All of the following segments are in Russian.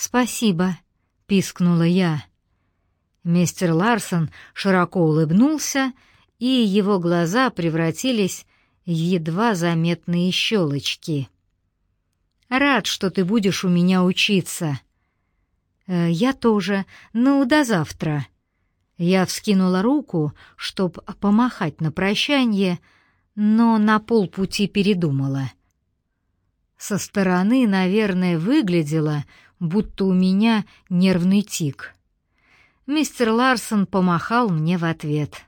«Спасибо», — пискнула я. Мистер Ларсон широко улыбнулся, и его глаза превратились в едва заметные щелочки. «Рад, что ты будешь у меня учиться». «Э, «Я тоже. Ну, до завтра». Я вскинула руку, чтоб помахать на прощание, но на полпути передумала. Со стороны, наверное, выглядело, будто у меня нервный тик. Мистер Ларсон помахал мне в ответ.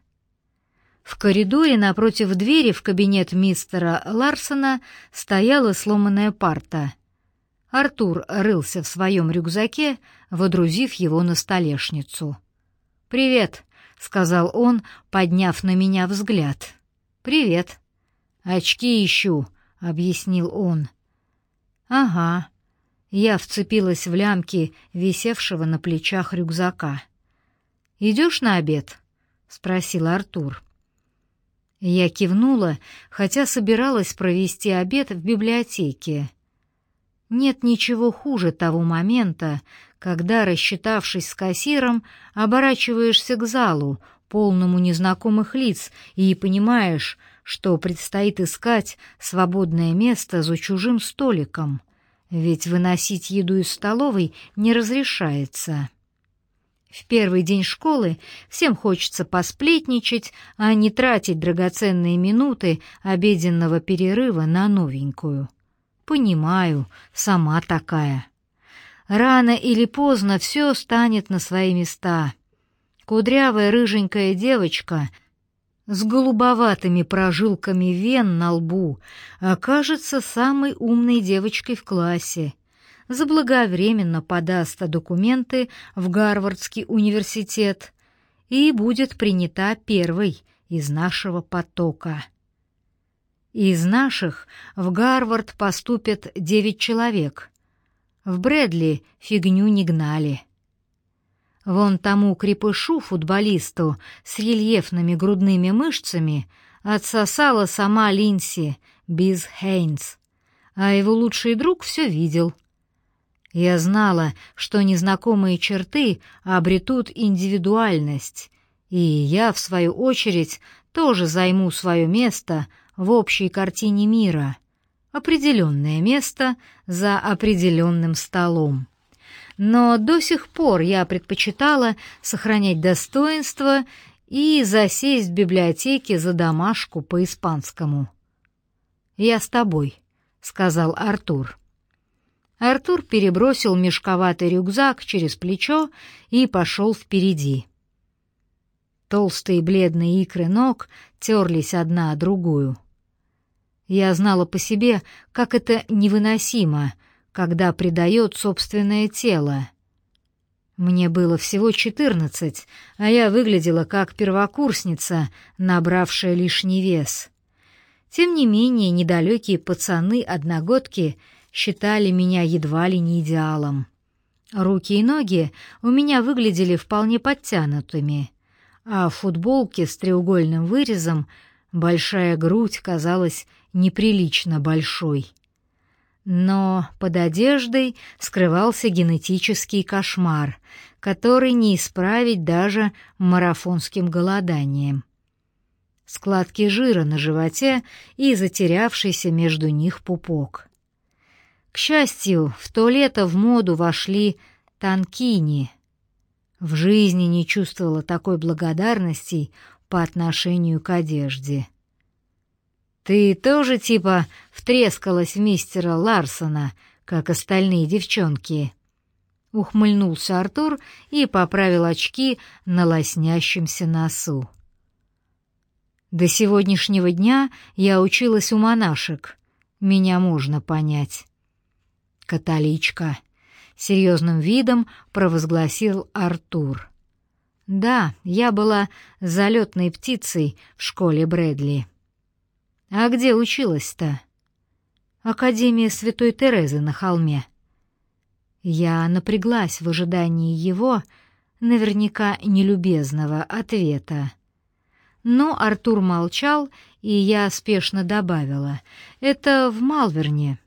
В коридоре напротив двери в кабинет мистера Ларсона стояла сломанная парта. Артур рылся в своем рюкзаке, водрузив его на столешницу. «Привет», — сказал он, подняв на меня взгляд. «Привет». «Очки ищу», — объяснил он. «Ага». Я вцепилась в лямки висевшего на плечах рюкзака. «Идешь на обед?» — спросил Артур. Я кивнула, хотя собиралась провести обед в библиотеке. Нет ничего хуже того момента, когда, рассчитавшись с кассиром, оборачиваешься к залу, полному незнакомых лиц, и понимаешь, что предстоит искать свободное место за чужим столиком, ведь выносить еду из столовой не разрешается. В первый день школы всем хочется посплетничать, а не тратить драгоценные минуты обеденного перерыва на новенькую. Понимаю, сама такая. Рано или поздно все станет на свои места. Кудрявая рыженькая девочка с голубоватыми прожилками вен на лбу окажется самой умной девочкой в классе, заблаговременно подаст документы в Гарвардский университет и будет принята первой из нашего потока. Из наших в Гарвард поступят девять человек, в Брэдли фигню не гнали. Вон тому крепышу-футболисту с рельефными грудными мышцами отсосала сама Линси, Биз Хейнс, а его лучший друг все видел. Я знала, что незнакомые черты обретут индивидуальность, и я, в свою очередь, тоже займу свое место в общей картине мира — определенное место за определенным столом. Но до сих пор я предпочитала сохранять достоинство и засесть в библиотеке за домашку по-испанскому. «Я с тобой», — сказал Артур. Артур перебросил мешковатый рюкзак через плечо и пошел впереди. Толстые бледные икры ног терлись одна о другую. Я знала по себе, как это невыносимо, когда предает собственное тело. Мне было всего четырнадцать, а я выглядела как первокурсница, набравшая лишний вес. Тем не менее, недалекие пацаны-одногодки считали меня едва ли не идеалом. Руки и ноги у меня выглядели вполне подтянутыми, а в футболке с треугольным вырезом большая грудь казалась неприлично большой. Но под одеждой скрывался генетический кошмар, который не исправить даже марафонским голоданием. Складки жира на животе и затерявшийся между них пупок. К счастью, в то лето в моду вошли танкини. В жизни не чувствовала такой благодарности по отношению к одежде. «Ты тоже типа втрескалась в мистера Ларсона, как остальные девчонки?» Ухмыльнулся Артур и поправил очки на лоснящемся носу. «До сегодняшнего дня я училась у монашек. Меня можно понять». «Католичка», — серьезным видом провозгласил Артур. «Да, я была залетной птицей в школе Брэдли». «А где училась-то?» «Академия Святой Терезы на холме». Я напряглась в ожидании его, наверняка нелюбезного, ответа. Но Артур молчал, и я спешно добавила. «Это в Малверне».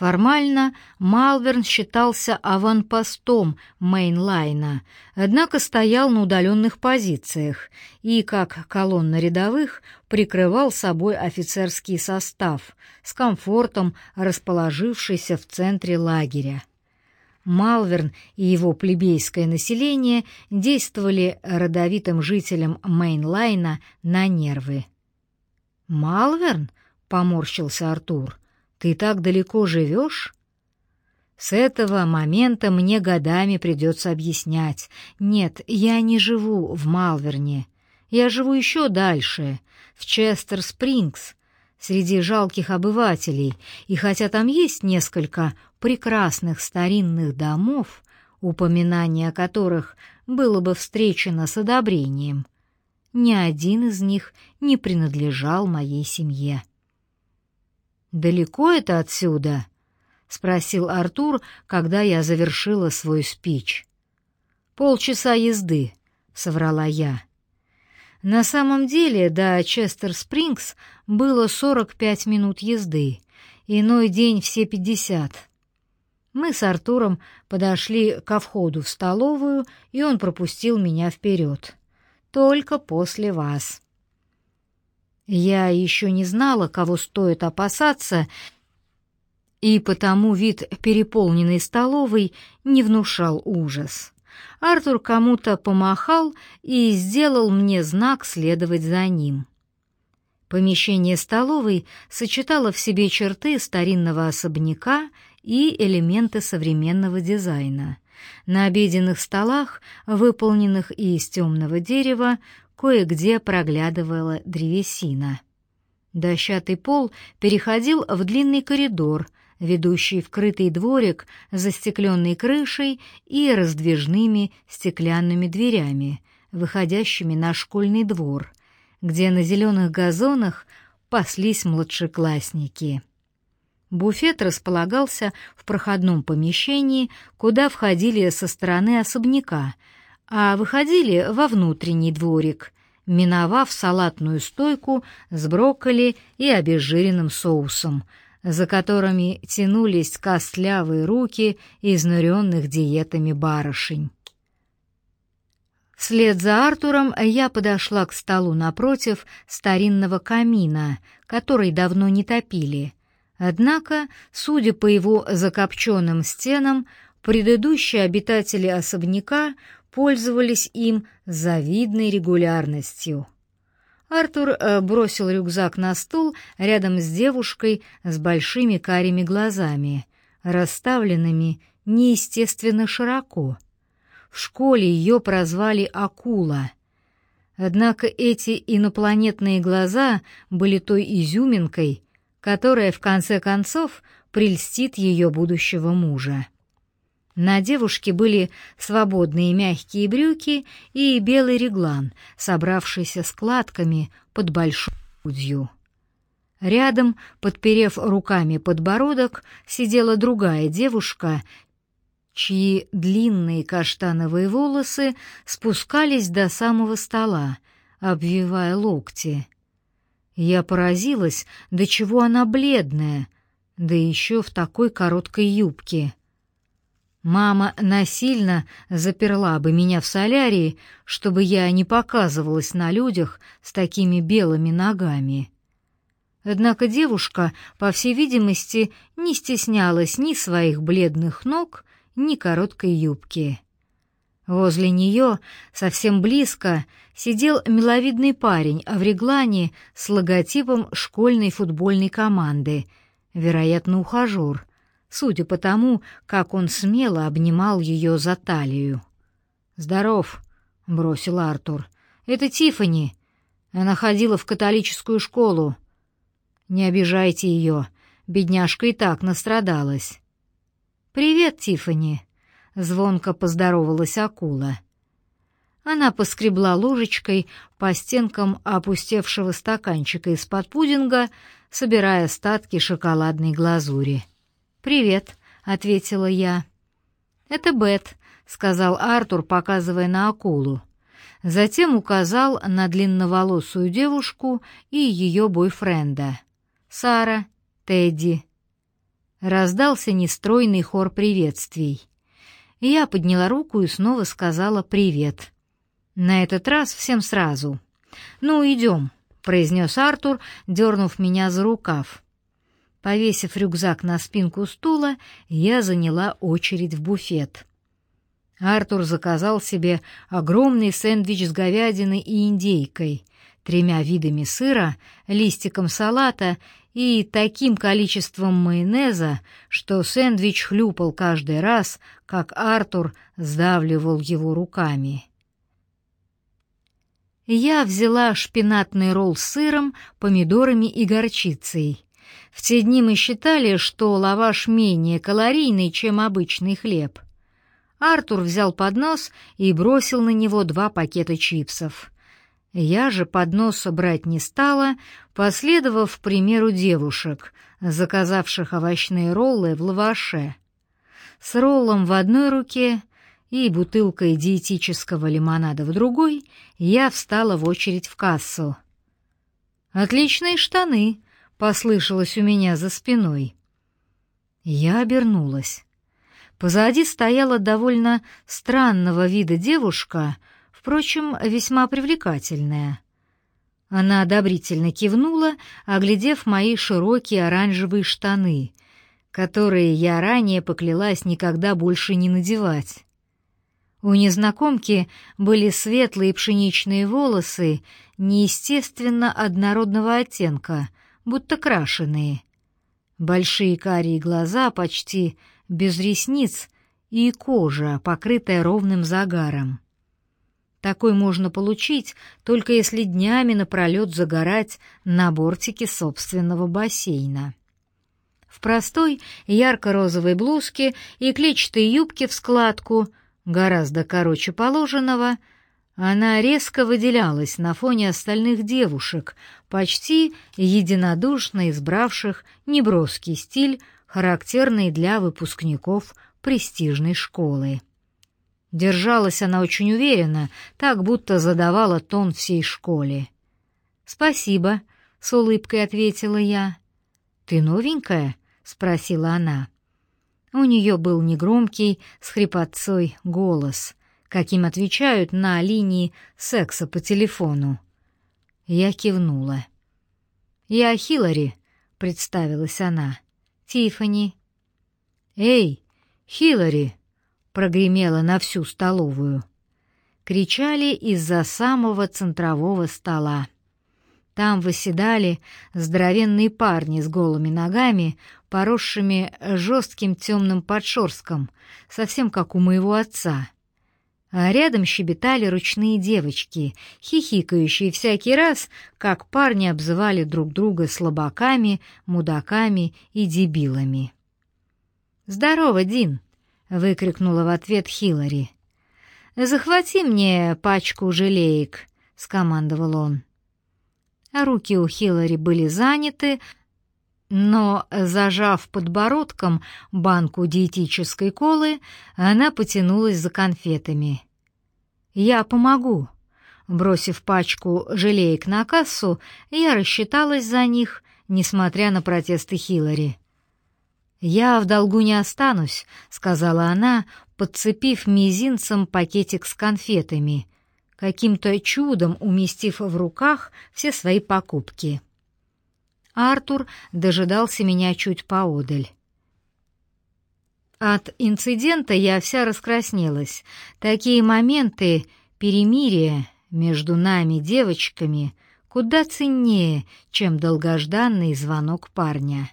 Формально Малверн считался аванпостом Мейнлайна, однако стоял на удаленных позициях и, как колонна рядовых, прикрывал собой офицерский состав, с комфортом расположившийся в центре лагеря. Малверн и его плебейское население действовали родовитым жителям Мейнлайна на нервы. «Малверн?» — поморщился Артур. Ты так далеко живешь?» С этого момента мне годами придется объяснять. Нет, я не живу в Малверне. Я живу еще дальше, в Честер-Спрингс, среди жалких обывателей, и хотя там есть несколько прекрасных старинных домов, упоминание о которых было бы встречено с одобрением, ни один из них не принадлежал моей семье. «Далеко это отсюда?» — спросил Артур, когда я завершила свой спич. «Полчаса езды», — соврала я. На самом деле до Честер-Спрингс было 45 минут езды, иной день все 50. Мы с Артуром подошли ко входу в столовую, и он пропустил меня вперед. «Только после вас». Я еще не знала, кого стоит опасаться, и потому вид переполненной столовой не внушал ужас. Артур кому-то помахал и сделал мне знак следовать за ним. Помещение столовой сочетало в себе черты старинного особняка и элементы современного дизайна. На обеденных столах, выполненных из темного дерева, кое-где проглядывала древесина. Дощатый пол переходил в длинный коридор, ведущий в крытый дворик с застекленной крышей и раздвижными стеклянными дверями, выходящими на школьный двор, где на зеленых газонах паслись младшеклассники. Буфет располагался в проходном помещении, куда входили со стороны особняка — а выходили во внутренний дворик, миновав салатную стойку с брокколи и обезжиренным соусом, за которыми тянулись костлявые руки изнуренных диетами барышень. Вслед за Артуром я подошла к столу напротив старинного камина, который давно не топили. Однако, судя по его закопченным стенам, предыдущие обитатели особняка пользовались им с завидной регулярностью. Артур э, бросил рюкзак на стул рядом с девушкой с большими карими глазами, расставленными неестественно широко. В школе ее прозвали «Акула». Однако эти инопланетные глаза были той изюминкой, которая в конце концов прельстит ее будущего мужа. На девушке были свободные мягкие брюки и белый реглан, собравшийся складками под большой грудью. Рядом, подперев руками подбородок, сидела другая девушка, чьи длинные каштановые волосы спускались до самого стола, обвивая локти. Я поразилась, до чего она бледная, да еще в такой короткой юбке. Мама насильно заперла бы меня в солярии, чтобы я не показывалась на людях с такими белыми ногами. Однако девушка, по всей видимости, не стеснялась ни своих бледных ног, ни короткой юбки. Возле нее, совсем близко, сидел миловидный парень в реглане с логотипом школьной футбольной команды, вероятно, ухажер — судя по тому, как он смело обнимал ее за талию. «Здоров», — бросил Артур. «Это Тифани. Она ходила в католическую школу. Не обижайте ее, бедняжка и так настрадалась». «Привет, Тифани», — звонко поздоровалась акула. Она поскребла ложечкой по стенкам опустевшего стаканчика из-под пудинга, собирая остатки шоколадной глазури. «Привет», — ответила я. «Это Бет», — сказал Артур, показывая на акулу. Затем указал на длинноволосую девушку и ее бойфренда. «Сара, Тедди». Раздался нестройный хор приветствий. Я подняла руку и снова сказала «привет». На этот раз всем сразу. «Ну, идем», — произнес Артур, дернув меня за рукав. Повесив рюкзак на спинку стула, я заняла очередь в буфет. Артур заказал себе огромный сэндвич с говядиной и индейкой, тремя видами сыра, листиком салата и таким количеством майонеза, что сэндвич хлюпал каждый раз, как Артур сдавливал его руками. Я взяла шпинатный ролл с сыром, помидорами и горчицей. В те дни мы считали, что лаваш менее калорийный, чем обычный хлеб. Артур взял поднос и бросил на него два пакета чипсов. Я же поднос брать не стала, последовав примеру девушек, заказавших овощные роллы в лаваше. С роллом в одной руке и бутылкой диетического лимонада в другой я встала в очередь в кассу. «Отличные штаны!» — послышалось у меня за спиной. Я обернулась. Позади стояла довольно странного вида девушка, впрочем, весьма привлекательная. Она одобрительно кивнула, оглядев мои широкие оранжевые штаны, которые я ранее поклялась никогда больше не надевать. У незнакомки были светлые пшеничные волосы, неестественно однородного оттенка, будто крашеные. Большие карие глаза почти без ресниц и кожа, покрытая ровным загаром. Такой можно получить, только если днями напролет загорать на бортике собственного бассейна. В простой ярко-розовой блузке и клетчатой юбке в складку, гораздо короче положенного, она резко выделялась на фоне остальных девушек, почти единодушно избравших неброский стиль характерный для выпускников престижной школы. Держалась она очень уверенно, так будто задавала тон всей школе. «Спасибо», — с улыбкой ответила я. «Ты новенькая?» — спросила она. У нее был негромкий, с хрипотцой голос, каким отвечают на линии секса по телефону. Я кивнула. «Я Хиллари», — представилась она. Тифани. «Эй, Хиллари!» — прогремело на всю столовую. Кричали из-за самого центрового стола. Там выседали здоровенные парни с голыми ногами, поросшими жестким темным подшерстком, совсем как у моего отца. А рядом щебетали ручные девочки, хихикающие всякий раз, как парни обзывали друг друга слабаками, мудаками и дебилами. «Здорово, Дин!» — выкрикнула в ответ Хиллари. «Захвати мне пачку желеек», — скомандовал он. Руки у Хиллари были заняты, но, зажав подбородком банку диетической колы, она потянулась за конфетами. «Я помогу». Бросив пачку желеек на кассу, я рассчиталась за них, несмотря на протесты Хиллари. «Я в долгу не останусь», — сказала она, подцепив мизинцем пакетик с конфетами, каким-то чудом уместив в руках все свои покупки. Артур дожидался меня чуть поодаль. От инцидента я вся раскраснелась. Такие моменты перемирия между нами, девочками, куда ценнее, чем долгожданный звонок парня.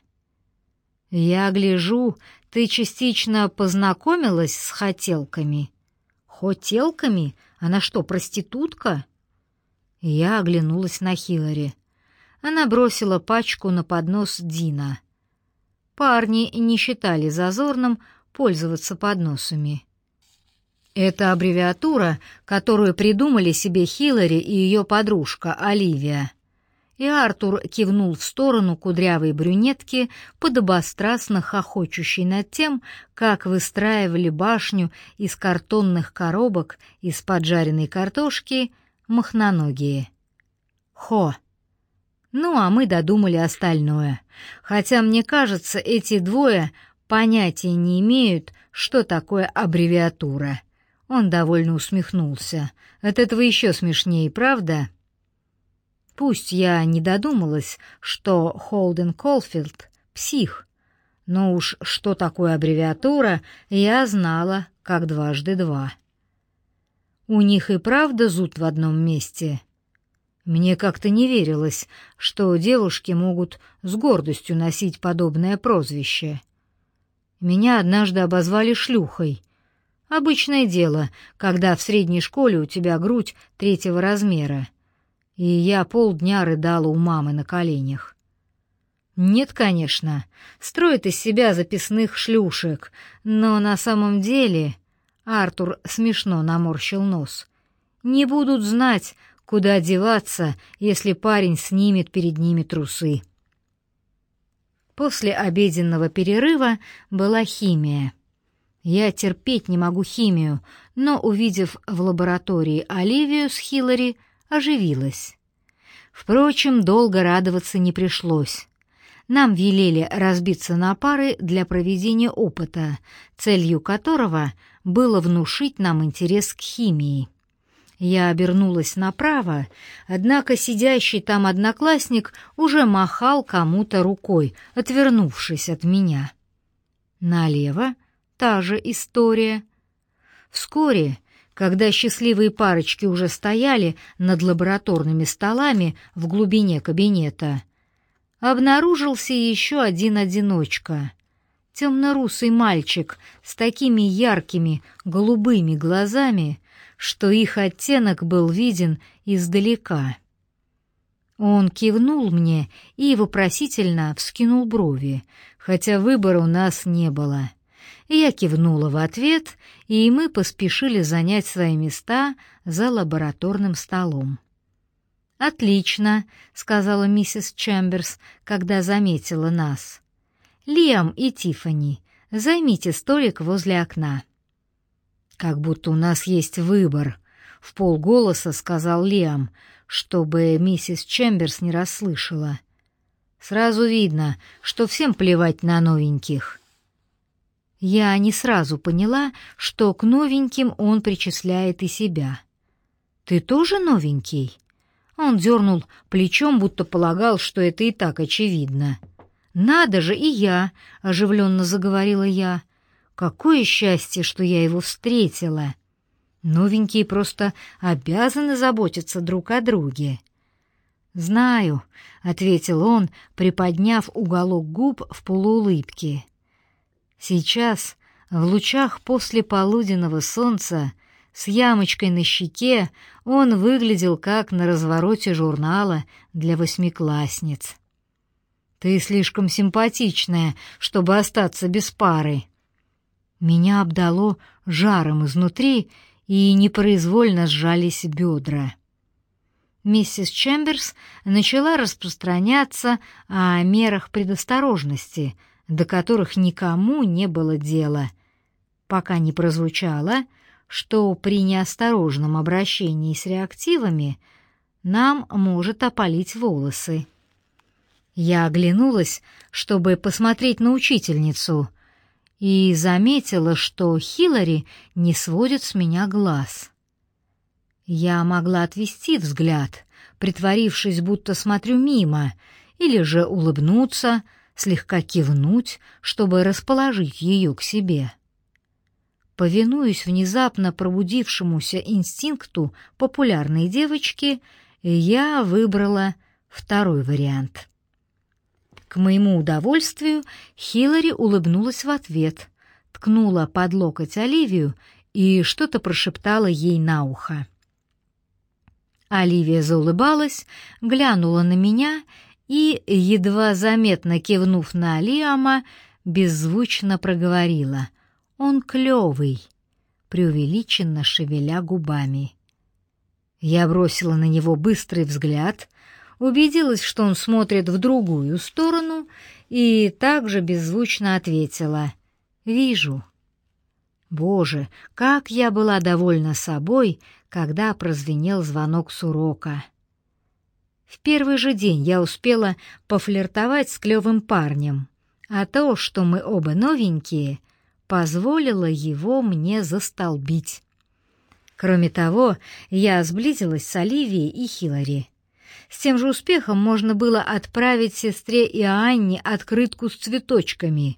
«Я гляжу, ты частично познакомилась с хотелками». «Хотелками? Она что, проститутка?» Я оглянулась на Хиллари. Она бросила пачку на поднос Дина. Парни не считали зазорным пользоваться подносами. Это аббревиатура, которую придумали себе Хиллари и ее подружка Оливия. И Артур кивнул в сторону кудрявой брюнетки, подобострастно хохочущей над тем, как выстраивали башню из картонных коробок из поджаренной картошки махноногие. «Хо!» Ну, а мы додумали остальное. Хотя, мне кажется, эти двое понятия не имеют, что такое аббревиатура. Он довольно усмехнулся. От этого еще смешнее, правда? Пусть я не додумалась, что Холден Колфилд — псих, но уж что такое аббревиатура, я знала, как дважды два. У них и правда зуд в одном месте. Мне как-то не верилось, что девушки могут с гордостью носить подобное прозвище. Меня однажды обозвали шлюхой. Обычное дело, когда в средней школе у тебя грудь третьего размера. И я полдня рыдала у мамы на коленях. Нет, конечно, строит из себя записных шлюшек, но на самом деле... Артур смешно наморщил нос. Не будут знать, куда деваться, если парень снимет перед ними трусы. После обеденного перерыва была химия. Я терпеть не могу химию, но, увидев в лаборатории Оливию с Хиллари, оживилась. Впрочем, долго радоваться не пришлось. Нам велели разбиться на пары для проведения опыта, целью которого было внушить нам интерес к химии. Я обернулась направо, однако сидящий там одноклассник уже махал кому-то рукой, отвернувшись от меня. Налево та же история. Вскоре, когда счастливые парочки уже стояли над лабораторными столами в глубине кабинета, обнаружился еще один одиночка. Темно-русый мальчик с такими яркими голубыми глазами, что их оттенок был виден издалека. Он кивнул мне и вопросительно вскинул брови, хотя выбора у нас не было. Я кивнула в ответ, и мы поспешили занять свои места за лабораторным столом. «Отлично», — сказала миссис Чемберс, когда заметила нас. «Лиам и Тиффани, займите столик возле окна». «Как будто у нас есть выбор», — в полголоса сказал Лиам, чтобы миссис Чемберс не расслышала. «Сразу видно, что всем плевать на новеньких». Я не сразу поняла, что к новеньким он причисляет и себя. «Ты тоже новенький?» Он дернул плечом, будто полагал, что это и так очевидно. «Надо же, и я!» — оживленно заговорила я. Какое счастье, что я его встретила! Новенькие просто обязаны заботиться друг о друге. «Знаю», — ответил он, приподняв уголок губ в полуулыбке. «Сейчас, в лучах после полуденного солнца, с ямочкой на щеке, он выглядел как на развороте журнала для восьмиклассниц. «Ты слишком симпатичная, чтобы остаться без пары», меня обдало жаром изнутри, и непроизвольно сжались бедра. Миссис Чемберс начала распространяться о мерах предосторожности, до которых никому не было дела, пока не прозвучало, что при неосторожном обращении с реактивами нам может опалить волосы. Я оглянулась, чтобы посмотреть на учительницу, и заметила, что Хиллари не сводит с меня глаз. Я могла отвести взгляд, притворившись, будто смотрю мимо, или же улыбнуться, слегка кивнуть, чтобы расположить ее к себе. Повинуясь внезапно пробудившемуся инстинкту популярной девочки, я выбрала второй вариант — к моему удовольствию Хиллари улыбнулась в ответ, ткнула под локоть Оливию и что-то прошептала ей на ухо. Оливия заулыбалась, глянула на меня и, едва заметно кивнув на Лиама, беззвучно проговорила «Он клёвый», преувеличенно шевеля губами. Я бросила на него быстрый взгляд, убедилась, что он смотрит в другую сторону, и также беззвучно ответила «Вижу». Боже, как я была довольна собой, когда прозвенел звонок с урока. В первый же день я успела пофлиртовать с клевым парнем, а то, что мы оба новенькие, позволило его мне застолбить. Кроме того, я сблизилась с Оливией и Хиллари. С тем же успехом можно было отправить сестре Иоанне открытку с цветочками.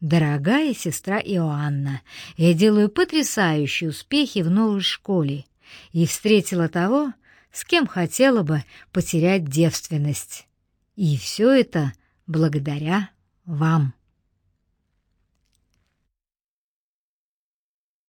«Дорогая сестра Иоанна, я делаю потрясающие успехи в новой школе и встретила того, с кем хотела бы потерять девственность. И все это благодаря вам».